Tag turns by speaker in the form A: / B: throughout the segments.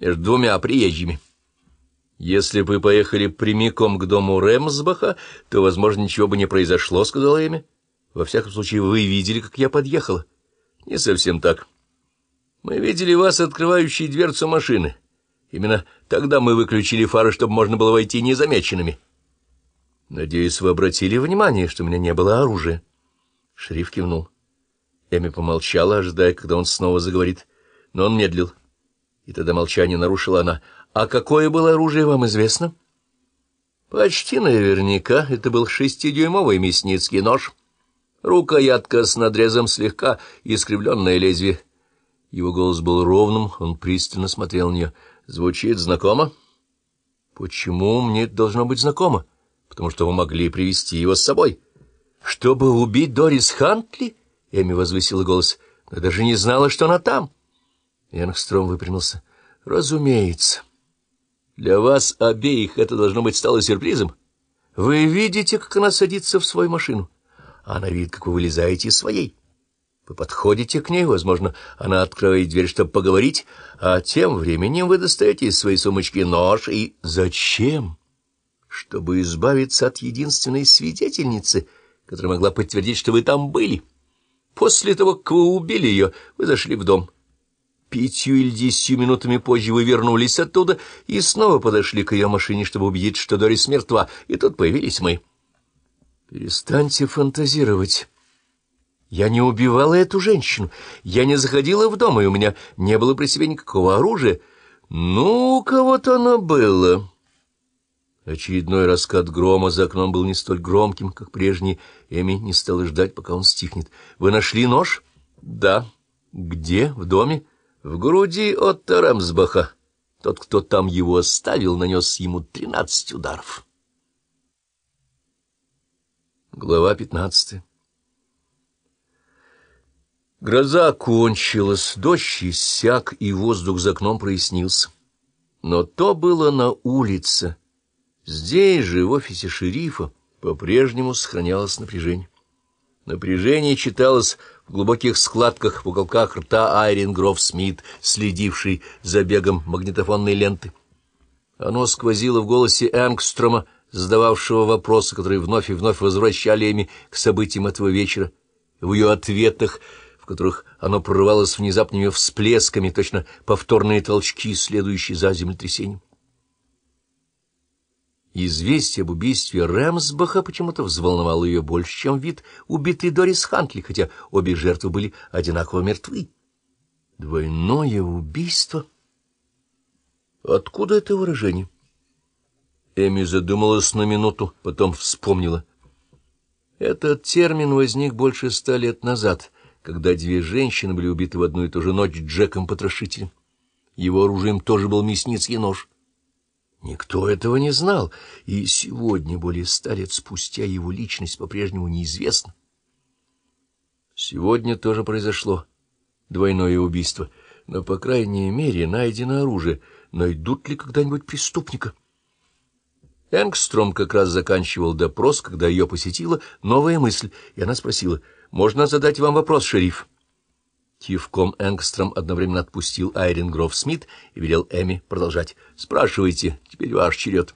A: между двумя приезжими. Если бы поехали прямиком к дому Рэмсбаха, то, возможно, ничего бы не произошло, — сказала Эми. Во всяком случае, вы видели, как я подъехала. Не совсем так. Мы видели вас, открывающей дверцу машины. Именно тогда мы выключили фары, чтобы можно было войти незамеченными. Надеюсь, вы обратили внимание, что у меня не было оружия. Шериф кивнул. Эми помолчала, ожидая, когда он снова заговорит. Но он медлил. И тогда молчание нарушила она. «А какое было оружие, вам известно?» «Почти наверняка. Это был шестидюймовый мясницкий нож. Рукоятка с надрезом слегка искривленное лезвие». Его голос был ровным, он пристально смотрел на нее. «Звучит знакомо?» «Почему мне это должно быть знакомо? Потому что вы могли привести его с собой». «Чтобы убить Дорис Хантли?» — Эми возвысила голос. «Но даже не знала, что она там». Энгстром выпрямился. «Разумеется. Для вас обеих это, должно быть, стало сюрпризом. Вы видите, как она садится в свою машину, она видит, как вы вылезаете из своей. Вы подходите к ней, возможно, она открывает дверь, чтобы поговорить, а тем временем вы достаете из своей сумочки нож и... Зачем? Чтобы избавиться от единственной свидетельницы, которая могла подтвердить, что вы там были. После того, как вы убили ее, вы зашли в дом». Пятью или десятью минутами позже вы вернулись оттуда и снова подошли к ее машине, чтобы убедить, что Дорис мертва, и тут появились мы. Перестаньте фантазировать. Я не убивала эту женщину, я не заходила в дом, и у меня не было при себе никакого оружия. Ну, у кого-то оно было. Очередной раскат грома за окном был не столь громким, как прежний. Эми не стала ждать, пока он стихнет. «Вы нашли нож?» «Да». «Где? В доме?» В груди от Тарамсбаха. Тот, кто там его оставил, нанес ему тринадцать ударов. Глава пятнадцатая Гроза кончилась, дождь иссяк, и воздух за окном прояснился. Но то было на улице. Здесь же, в офисе шерифа, по-прежнему сохранялось напряжение. Напряжение читалось в глубоких складках в уголках рта Айрин Гроф Смит, следивший за бегом магнитофонной ленты. Оно сквозило в голосе Энгстрома, задававшего вопросы, которые вновь и вновь возвращали ими к событиям этого вечера, в ее ответах, в которых оно прорывалось внезапными всплесками, точно повторные толчки, следующие за землетрясением. Известие об убийстве Рэмсбаха почему-то взволновало ее больше, чем вид убитой Дорис Хантли, хотя обе жертвы были одинаково мертвы. Двойное убийство? Откуда это выражение? Эми задумалась на минуту, потом вспомнила. Этот термин возник больше ста лет назад, когда две женщины были убиты в одну и ту же ночь Джеком-потрошителем. Его оружием тоже был мясницкий нож. Никто этого не знал, и сегодня, более ста лет спустя, его личность по-прежнему неизвестна. Сегодня тоже произошло двойное убийство, но, по крайней мере, найдено оружие. Найдут ли когда-нибудь преступника? Энгстром как раз заканчивал допрос, когда ее посетила новая мысль, и она спросила, «Можно задать вам вопрос, шериф?» Кивком Энгстром одновременно отпустил Айрин Гроф Смит и велел Эми продолжать. «Спрашивайте, теперь ваш черед».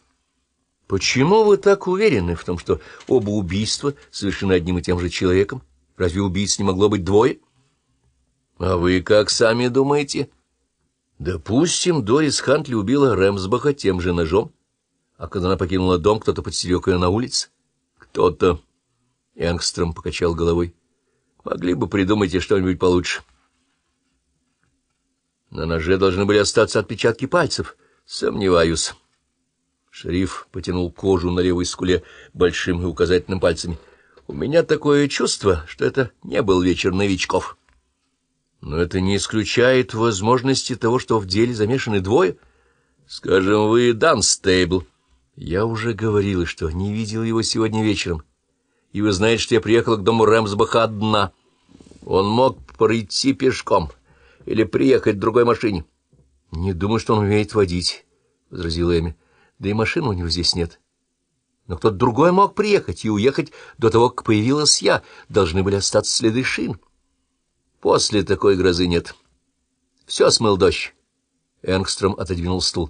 A: «Почему вы так уверены в том, что оба убийства совершены одним и тем же человеком? Разве убийц не могло быть двое?» «А вы как сами думаете?» «Допустим, Дорис Хантли убила Рэмсбаха тем же ножом, а когда она покинула дом, кто-то подстерег ее на улице?» «Кто-то...» Энгстром покачал головой. «Могли бы придумать и что-нибудь получше». На ноже должны были остаться отпечатки пальцев. Сомневаюсь. Шериф потянул кожу на левой скуле большим и указательным пальцами. У меня такое чувство, что это не был вечер новичков. Но это не исключает возможности того, что в деле замешаны двое. Скажем, вы Данстейбл. Я уже говорила, что не видел его сегодня вечером. И вы знаете, что я приехала к дому Рэмсбаха одна. Он мог пройти пешком. — или приехать в другой машине. — Не думаю, что он умеет водить, — возразила Эми. — Да и машины у него здесь нет. Но кто-то другой мог приехать и уехать до того, как появилась я. Должны были остаться следы шин. После такой грозы нет. Все смыл дождь. Энгстром отодвинул стул.